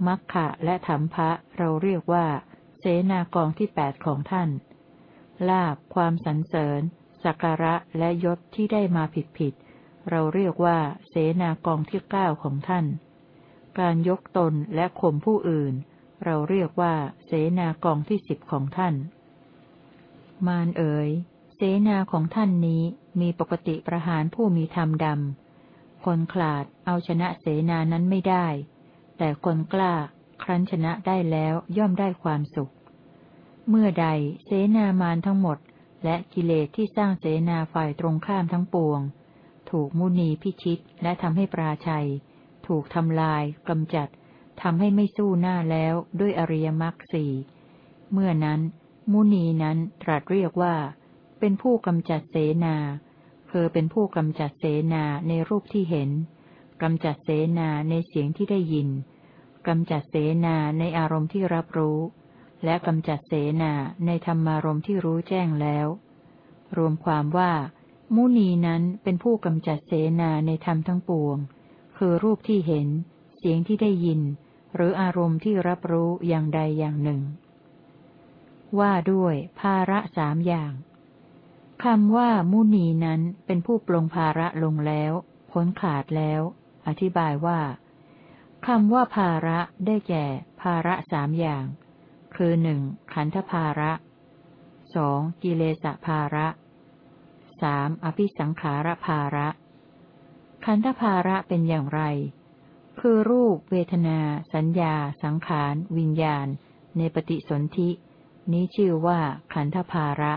Speaker 1: มัคคะและธรรมภะเราเรียกว่า เสนากองที่แปดของท่าน ลาบความสรรเสริญสักการะและยศที่ได้มาผิดผิด เราเรียกว่า เสนากองที่เก้าของท่าน การยกตนและข่มผู้อื่น เราเรียกว่า เสนากองที่สิบของท่าน มารเอ๋ยเสนาของท่านนี้มีปกติประหารผู้มีธรรมดำ คนขลาดเอาชนะเสนานั้นไม่ได้ แต่คนกล้าครั้นชนะได้แล้วย่อมได้ความสุข เมื่อใดเสนามานทั้งหมด และกิเลสที่สร้างเสนาฝ่ายตรงข้ามทั้งปวง ถูกมุนีพิชิตและทำให้ปราชัย ถูกทำลายกำจัดทำให้ไม่สู้หน้าแล้วด้วยอริยมรรคสี่เมื่อนั้น มุนีนั้นตรัสเรียกว่า เป็นผู้กำจัดเสนาคือเป็นผู้กำจัดเสนาในรูปที่เห็นกำจัดเสนาในเสียงที่ได้ยินกำจัดเสนาในอารมณ์ที่รับรู้ และกำจัดเสนาในธรรมารมณ์ที่รู้แจ้งแล้ว รวมความว่า มุนีนั้นเป็นผู้กำจัดเสนาในธรรมทั้งปวง คือรูปที่เห็น เสียงที่ได้ยิน หรืออารมณ์ที่รับรู้อย่างใดอย่างหนึ่ง ว่าด้วย ภาระสามอย่างคำว่า มุนีนั้นเป็นผู้ปลงภาระลงแล้วพ้นขาดแล้ว อธิบายว่าคำว่าภาระได้แก่ ภาระสามอย่าง คือหนึ่งขันธภาระสองกิเลสภาระ สามอภิสังขารภาระ ขันธภาระเป็นอย่างไร คือรูป เวทนา สัญญา สังขาร วิญญาณ ในปฏิสนธิ นี้ชื่อว่าขันธภาระ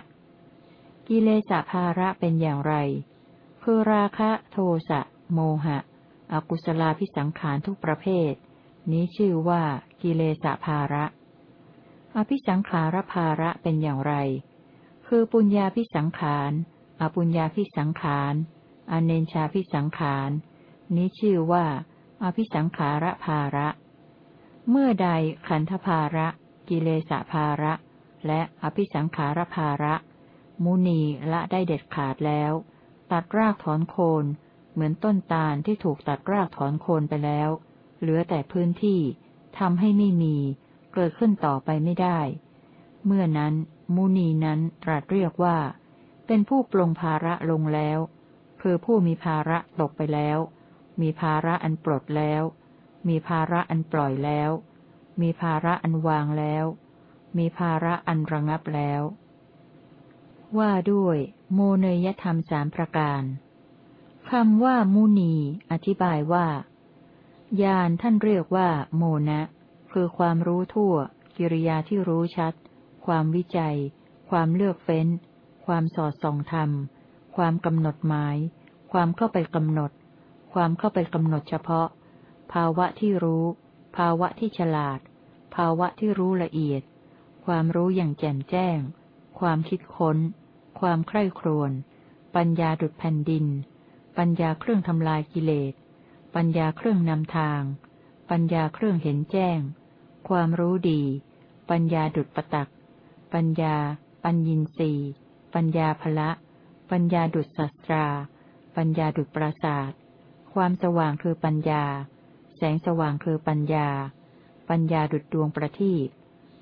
Speaker 1: กิเลสภาระเป็นอย่างไร คือราคะ โทสะ โมหะ อกุศลาพิสังขารทุกประเภท นี้ชื่อว่ากิเลสภาระ อภิสังขารภาระเป็นอย่างไร คือปุญญาพิสังขาร อปุญญาพิสังขารอเนญชาพิสังขาร นี้ชื่อว่าอภิสังขาระภาระ เมื่อใดขันธภาระ กิเลสภาระ และอภิสังขารภาระ มุนีละได้เด็ดขาดแล้ว ตัดรากถอนโคน เหมือนต้นตาลที่ถูกตัดรากถอนโคนไปแล้ว เหลือแต่พื้นที่ทำให้ไม่มี เกิดขึ้นต่อไปไม่ได้ เมื่อนั้น มุนีนั้นตรัสเรียกว่า เป็นผู้ปลงภาระลงแล้ว คือผู้มีภาระตกไปแล้ว มีภาระอันปลดแล้ว มีภาระอันปล่อยแล้ว มีภาระอันวางแล้ว มีภาระอันระงับแล้ว ว่าด้วยโมเนยธรรมสามประการคำว่ามุนี อธิบายว่าญาณท่านเรียกว่า โมนะ คือความรู้ทั่ว กิริยาที่รู้ชัด ความวิจัย ความเลือกเฟ้น ความสอดส่องธรรม ความกำหนดหมาย ความเข้าไปกำหนด ความเข้าไปกำหนดเฉพาะ ภาวะที่รู้ ภาวะที่ฉลาด ภาวะที่รู้ละเอียด ความรู้อย่างแจ่มแจ้ง ความคิดค้น ความใคร่ครวญ ปัญญาดุดแผ่นดิน ปัญญาเครื่องทำลายกิเลส ปัญญาเครื่องนำทาง ปัญญาเครื่องเห็นแจ้ง ความรู้ดี ปัญญาดุดประตัก ปัญญา ปัญญินรี ปัญญาภละ ปัญญาดุดสัตรา ปัญญาดุดปราศาสความสว่างคือปัญญา แสงสว่างคือปัญญา ปัญญาดุดดวงประทีป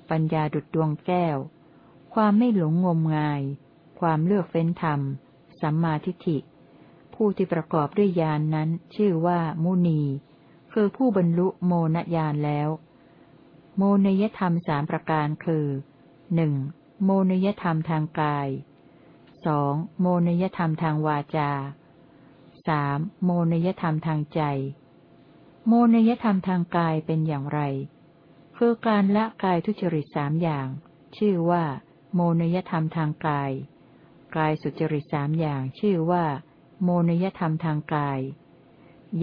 Speaker 1: ปัญญาดุดดวงแก้ว ความไม่หลงงมงาย ความเลือกเฟ้นธรรม สัมมาทิฏฐิ ผู้ที่ประกอบด้วยญาณนนั้นชื่อว่ามุนี คือผู้บรรลุโมนญาณแล้ว โมนยธรรมสามประการคือหนึ่งโมนยธรรมทางกาย สองโมนยธรรมทางวาจาสามโมนยธรรมทางใจ โมนยธรรมทางกายเป็นอย่างไร คือการละกายทุจริตสามอย่าง ชื่อว่า โมนยธรรมทางกาย กายสุจริตสามอย่าง ชื่อว่า โมนยธรรมทางกาย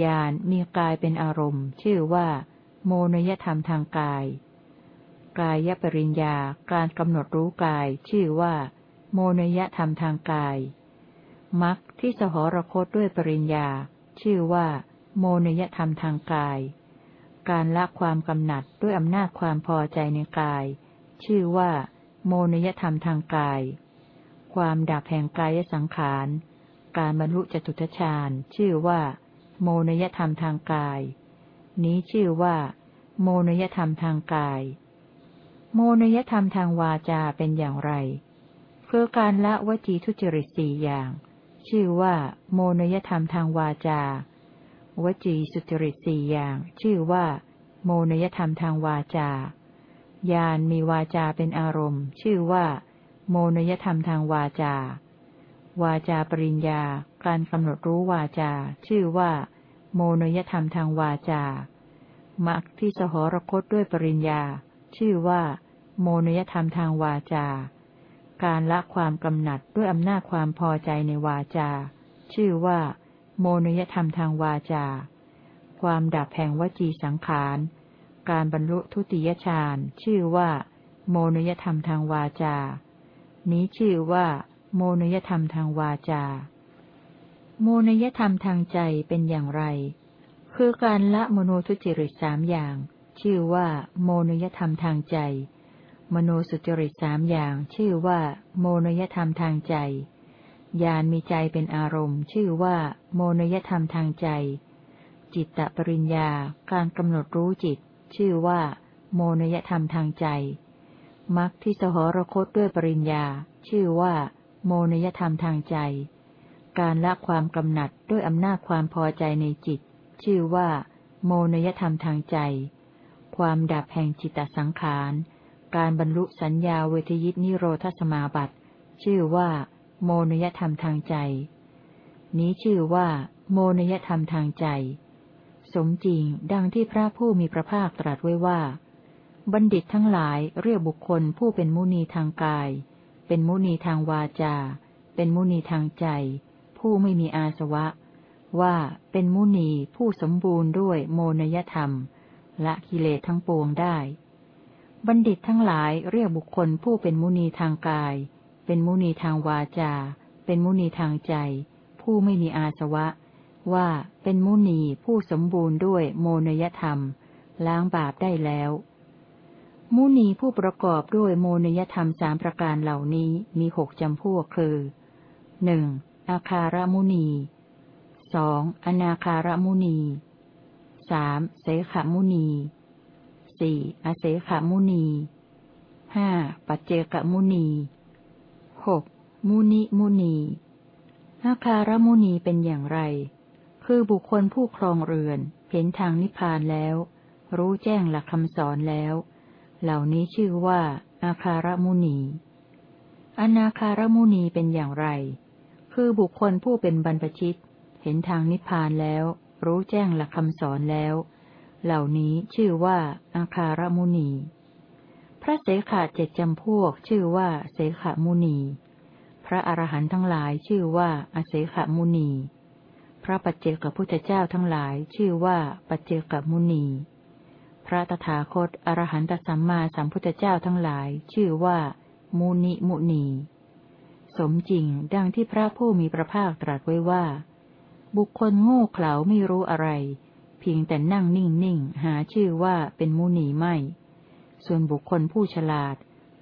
Speaker 1: ญาณมีกายเป็นอารมณ์ ชื่อว่า โมนยธรรมทางกาย กายปริญญาการกำหนดรู้กาย ชื่อว่า โมนยธรรมทางกายมักที่สหรคตด้วยปริญญา ชื่อว่า โมนยธรรมทางกาย การละความกำหนัดด้วยอำนาจความพอใจในกาย ชื่อว่า โมนยธรรมทางกาย ความดับแห่งกายสังขาร การบรรลุจตุทชาญ ชื่อว่า โมนยธรรมทางกาย นี้ชื่อว่า โมนยธรรมทางกาย โมนยธรรมทางวาจาเป็นอย่างไร คือการละวจีทุจริตสี่อย่าง ชื่อว่า โมนยธรรมทางวาจา วจีสุจริตสี่อย่าง ชื่อว่า โมนยธรรมทางวาจาญาณมีวาจาเป็นอารมณ์ ชื่อว่า โมนยธรรมทางวาจา วาจาปริญญา การกำหนดรู้วาจา ชื่อว่า โมนยธรรมทางวาจามักที่สหรคตด้วยปริญญา ชื่อว่า โมนยธรรมทางวาจา การละความกำหนัดด้วยอำนาจความพอใจในวาจา ชื่อว่า โมนยธรรมทางวาจา ความดับแห่งวจีสังขาร การบรรลุทุติยฌานชื่อว่า โมนยธรรมทางวาจา นี้ชื่อว่า โมนยธรรมทางวาจา โมนยธรรมทางใจเป็นอย่างไร คือการละมโนทุจริตสามอย่าง ชื่อว่า โมนยธรรมทางใจ มโนสุจริตสามอย่าง ชื่อว่า โมนยธรรมทางใจ ญาณมีใจเป็นอารมณ์ ชื่อว่า โมนยธรรมทางใจ จิตตปริญญาการกำหนดรู้จิต ชื่อว่า โมนยธรรมทางใจมรรคที่สหรคตด้วยปริญญา ชื่อว่า โมนยธรรมทางใจ การละความกำหนัดด้วยอำนาจความพอใจในจิต ชื่อว่า โมนยธรรมทางใจ ความดับแห่งจิตตสังขาร การบรรลุสัญญาเวทยิตนิโรธสมาบัติ ชื่อว่า โมนยธรรมทางใจ นี้ชื่อว่า โมนยธรรมทางใจ สมจริงดังที่พระผู้มีพระภาคตรัสไว้ว่า บัณฑิตทั้งหลายเรียกบุคคลผู้เป็นมุนีทางกาย เป็นมุนีทางวาจา เป็นมุนีทางใจ ผู้ไม่มีอาสวะ ว่าเป็นมุนีผู้สมบูรณ์ด้วยโมนยธรรม ละกิเลสทั้งปวงได้ บัณฑิตทั้งหลายเรียกบุคคลผู้เป็นมุนีทางกาย เป็นมุนีทางวาจา เป็นมุนีทางใจ ผู้ไม่มีอาสวะ ว่าเป็นมุนีผู้สมบูรณ์ด้วยโมนยธรรม ล้างบาปได้แล้ว มุนีผู้ประกอบด้วยโมนยธรรมสามประการเหล่านี้มีหกจำพวกคือหนึ่งอาคารมุนีสองอนาคารมุนีสามเสขมุนี สี่อเสขมุนีห้าปัจเจกมุนีหกมุนิมุนีอาคารมุนีเป็นอย่างไร คือบุคคลผู้ครองเรือน เห็นทางนิพพานแล้ว รู้แจ้งหลักคำสอนแล้ว เหล่านี้ชื่อว่า อาคารมุนี อนาคารมุนีเป็นอย่างไร คือบุคคลผู้เป็นบรรพชิต เห็นทางนิพพานแล้ว รู้แจ้งหลักคำสอนแล้วเเหล่านี้ชื่อว่าอาคารมุนี พระเสขาเจ็ดจำพวกชื่อว่าเสขามุนี พระอรหันต์ทั้งหลายชื่อว่าอเสขามุนี พระปัจเจกพุทธเจ้าทั้งหลายชื่อว่าปัจเจกมุนี พระตถาคตอรหันตสัมมาสัมพุทธเจ้าทั้งหลายชื่อว่า มุนิมุนี สมจริงดังที่พระผู้มีพระภาคตรัสไว้ว่า บุคคลโง่เขลาไม่รู้อะไร เพียงแต่นั่งนิ่งนิ่งหาชื่อว่าเป็นมุนีไม่ ส่วนบุคคลผู้ฉลาด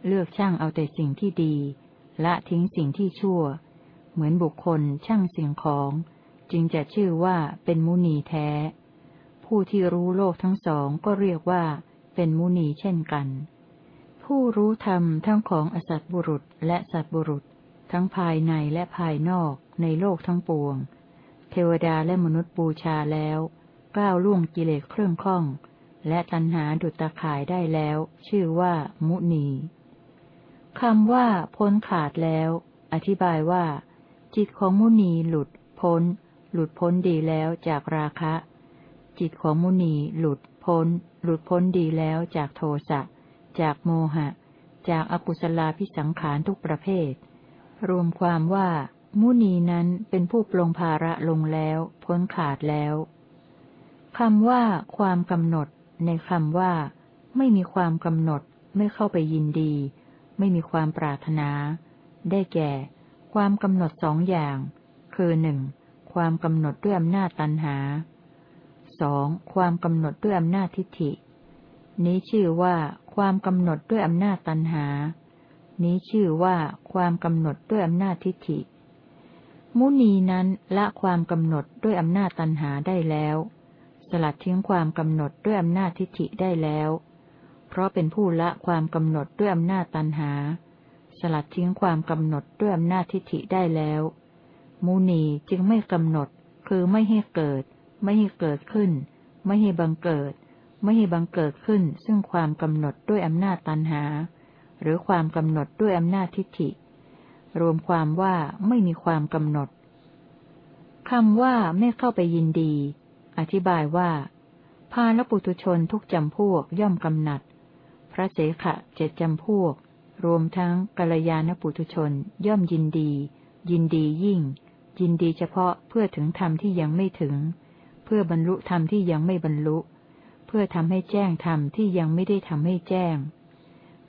Speaker 1: เลือกช่างเอาแต่สิ่งที่ดี ละทิ้งสิ่งที่ชั่ว เหมือนบุคคลช่างสิ่งของ จึงจะชื่อว่าเป็นมุนีแท้ ผู้ที่รู้โลกทั้งสองก็เรียกว่า เป็นมุนีเช่นกัน ผู้รู้ธรรมทั้งของอสัตบุรุษและสัตบุรุษ ทั้งภายในและภายนอกในโลกทั้งปวง เทวดาและมนุษย์บูชาแล้ว ก้าวล่วงกิเลสเครื่องข้อง และตัณหาดุจตาข่ายได้แล้ว ชื่อว่า มุนีคำว่า พ้นขาดแล้ว อธิบายว่า จิตของมุนีหลุด พ้น หลุดพ้นดีแล้วจากราคะ จิตของมุนีหลุด พ้น หลุดพ้นดีแล้วจากโทสะจากโมหะ จากอกุศลาพิสังขารทุกประเภท รวมความว่า มุนีนั้นเป็นผู้ปลงภาระลงแล้ว พ้นขาดแล้ว คำว่าความกำหนด ในคำว่า ไม่มีความกำหนด ไม่เข้าไปยินดี ไม่มีความปรารถนา ได้แก่ ความกำหนดสองอย่าง คือหนึ่งความกำหนดด้วยอำนาจตันหาสองความกำหนดด้วยอำนาจทิฏฐิ นี้ชื่อว่า ความกำหนดด้วยอำนาจตัณหา นี้ชื่อว่า ความกำหนดด้วยอำนาจทิฏฐิ มุนีนั้นละความกำหนดด้วยอำนาจตัณหาได้แล้ว สลัดทิ้งความกำหนดด้วยอำนาจทิฏฐิได้แล้ว เพราะเป็นผู้ละความกำหนดด้วยอำนาจตัณหา สลัดทิ้งความกำหนดด้วยอำนาจทิฏฐิได้แล้วมุนีจึงไม่กำหนด คือไม่ให้เกิด ไม่ให้เกิดขึ้น ไม่ให้บังเกิด ไม่ให้บังเกิดขึ้น ซึ่งความกำหนดด้วยอำนาจตันหา หรือความกำหนดด้วยอำนาจทิฏฐิ รวมความว่าไม่มีความกำหนดคำว่าไม่เข้าไปยินดี อธิบายว่าพาลปุตุชนทุกจำพวกย่อมกำหนัด พระเสขะเจ็ดจำพวก รวมทั้งกัลยาณปุตุชนย่อมยินดี ยินดียิ่ง ยินดีเฉพาะเพื่อถึงธรรมที่ยังไม่ถึง เพื่อบรรลุธรรมที่ยังไม่บรรลุ เพื่อทำให้แจ้งธรรมที่ยังไม่ได้ทำให้แจ้ง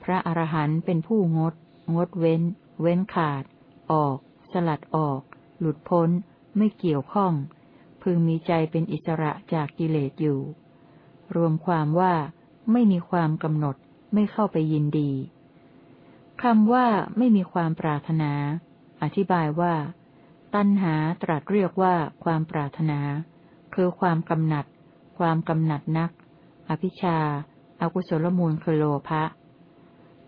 Speaker 1: พระระอรหันต์เป็นผู้งด งดเว้น เว้นขาด ออก สลัดออก หลุดพ้น ไม่เกี่ยวข้อง พึงมีใจเป็นอิสระจากกิเลสอยู่ รวมความว่าไม่มีความกำหนดไม่เข้าไปยินดีคำว่าไม่มีความปรารถนา อธิบายว่า ตัณหาตรัสเรียกว่าความปรารถนา คือความกำหนัด ความกำหนัดนัก อภิชาอากุศลมูลคือโลภะ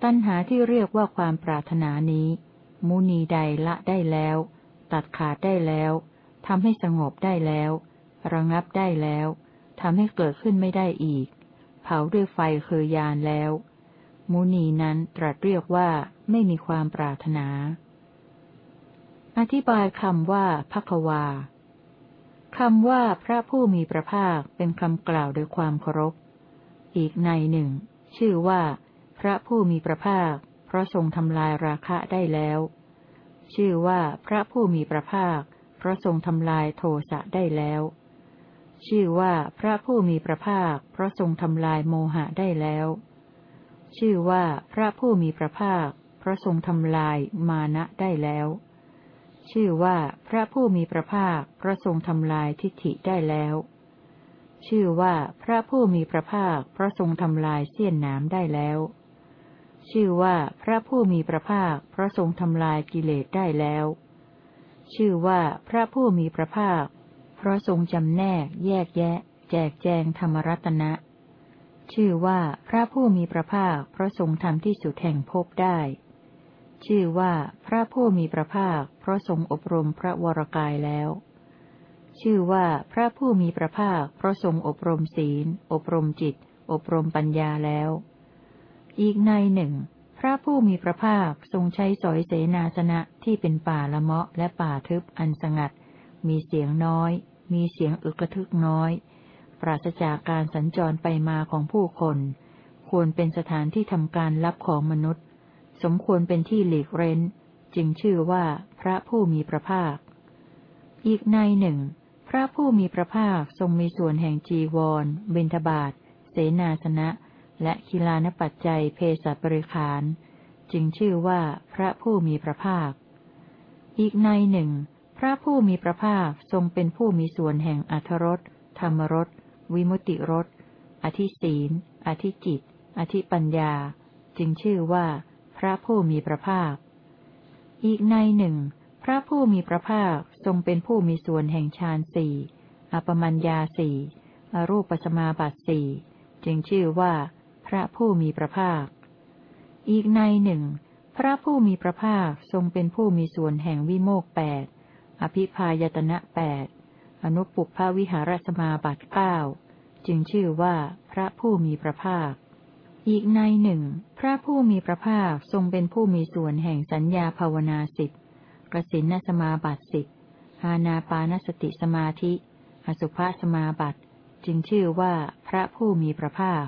Speaker 1: ตัณหาที่เรียกว่าความปรารถนานี้ มุนีใดละได้แล้ว ตัดขาดได้แล้ว ทำให้สงบได้แล้ว ระงับได้แล้วทำให้เกิดขึ้นไม่ได้อีก เผาด้วยไฟคือยานแล้ว มุนีนั้นตรัสเรียกว่าไม่มีความปรารถนา อธิบายคำว่าพักวาคำว่าพระผู้มีพระภาคเป็นคำกล่าวโดยความเคารพ อีกในหนึ่ง ชื่อว่า พระผู้มีพระภาค เพราะทรงทำลายราคะได้แล้ว ชื่อว่าพระผู้มีพระภาค เพราะทรงทำลายโทสะได้แล้ว ชื่อว่าพระผู้มีพระภาค เพราะทรงทำลายโมหะได้แล้ว ชื่อว่าพระผู้มีพระภาค เพราะทรงทำลายมานะได้แล้ว ชื่อว่าพระผู้มีพระภาคพระทรงทำลายทิฏฐิได้แล้ว ชื่อว่าพระผู้มีพระภาคพระทรงทำลายเสี้ยนน้ำได้แล้ว ชื่อว่าพระผู้มีพระภาคพระทรงทำลายกิเลสได้แล้ว ชื่อว่าพระผู้มีพระภาค เพราะทรงจำแนก แยกแยะ แจกแจงธรรมรัตนะ ชื่อว่าพระผู้มีพระภาค เพราะทรงทำที่สุดแห่งภพได้ ชื่อว่าพระผู้มีพระภาค เพราะทรงอบรมพระวรกายแล้ว ชื่อว่าพระผู้มีพระภาค เพราะทรงอบรมศีล อบรมจิต อบรมปัญญาแล้ว อีกในหนึ่ง พระผู้มีพระภาคทรงใช้สอยเสนาสนะที่เป็นป่าละเมาะและป่าทึบอันสงัด มีเสียงน้อย มีเสียงอึกระทึกน้อย ปราศจากการสัญจรไปมาของผู้คน ควรเป็นสถานที่ทำการรับของมนุษย์ สมควรเป็นที่หลีกเร้น จึงชื่อว่าพระผู้มีพระภาค อีกในหนึ่ง พระผู้มีพระภาคทรงมีส่วนแห่งจีวร เบญทบาท เสนาสนะ และคิลานปัจจัยเพศบริขาร จึงชื่อว่าพระผู้มีพระภาค อีกในหนึ่ง พระผู้มีพระภาคทรงเป็นผู้มีส่วนแห่งอัทรสธรรมรสวิมุติรสอธิศีลอธิจิต อธิปัญญา จึงชื่อว่า พระผู้มีพระภาค อีกในหนึ่ง พระผู้มีพระภาคทรงเป็นผู้มีส่วนแห่งฌานสี่อปมัญญาสี่อรูปสมาบัติสี่จึงชื่อว่า ระผู้มีพระภาค อีกในหนึ่ง พระผู้มีพระภาคทรงเป็นผู้มีส่วนแห่งวิโมกแปดอภิพายตนะแปดอนุปุพพวิหารสมาบัติเก้าจึงชื่อว่าพระผู้มีพระภาค อีกในหนึ่ง พระผู้มีพระภาคทรงเป็นผู้มีส่วนแห่งสัญญาภาวนาสิบกสินนสมาบัติสิบฮานาปานสติสมาธิ อสุภสมาบัติ จึงชื่อว่าพระผู้มีพระภาค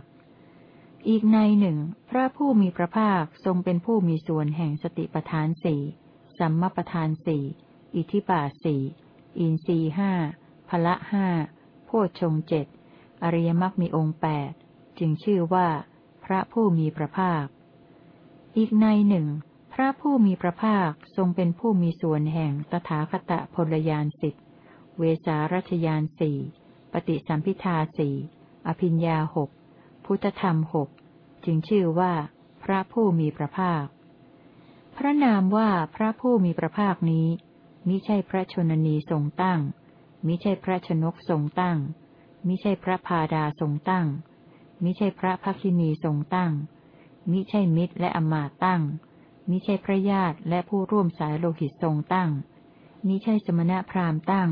Speaker 1: อีกในหนึ่ง พระผู้มีพระภาคทรงเป็นผู้มีส่วนแห่งสติปทานสี่สัมมาปทานสี่อิทิบาสี่อินรีห้าพละห้าโพชงเจ็ดอริยมรรคมีองค์แปดจึงชื่อว่า พระผู้มีพระภาค อีกในหนึ่ง พระผู้มีพระภาคทรงเป็นผู้มีส่วนแห่งตถาคตพลยานสิบเวสารัชยานสี่ปฏิสัมพิทาสี่อภิญญาหก พุทธธรรมหกจึงชื่อว่า พระผู้มีพระภาค พระนามว่าพระผู้มีพระภาคนี้มิใช่พระชนนีทรงตั้งมิใช่พระชนกทรงตั้งมิใช่พระพาดาทรงตั้งมิใช่พระภักินีทรงตั้งมิใช่มิตรและอมาตตั้งมิใช่พระญาติและผู้ร่วมสายโลหิตทรงตั้งมิใช่สมณะพราหมณ์ตั้ง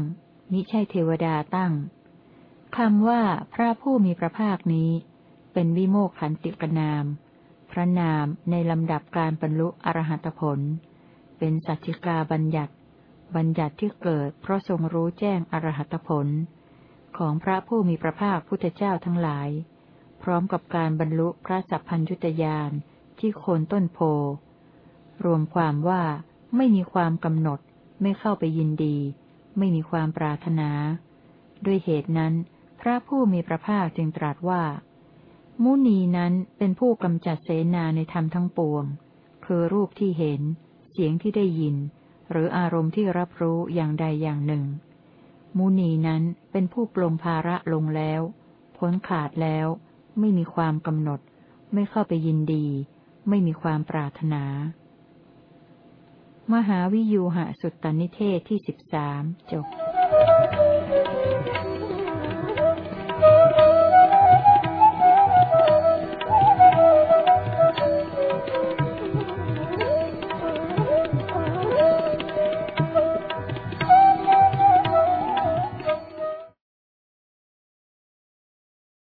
Speaker 1: มิใช่เทวดาตั้งคำว่าพระผู้มีพระภาคนี้ เป็นวิโมกขันติกนาม พระนามในลำดับการบรรลุอรหัตผล เป็นสัจจิกาบัญญัติ บัญญัติที่เกิดเพราะทรงรู้แจ้งอรหัตผล ของพระผู้มีพระภาคพุทธเจ้าทั้งหลาย พร้อมกับการบรรลุพระสัพพัญยุตยานที่โคนต้นโพ รวมความว่าไม่มีความกำหนด ไม่เข้าไปยินดี ไม่มีความปรารถนา ด้วยเหตุนั้น พระผู้มีพระภาคจึงตรัสว่า มุนีนั้นเป็นผู้กำจัดเสนาในธรรมทั้งปวง คือรูปที่เห็น เสียงที่ได้ยิน หรืออารมณ์ที่รับรู้อย่างใดอย่างหนึ่ง มุนีนั้นเป็นผู้ปลงภาระลงแล้วพ้นขาดแล้ว ไม่มีความกำหนด ไม่เข้าไปยินดี ไม่มีความปรารถนา มหาวิยูหะสุตตนิเทศที่สิบสามจบ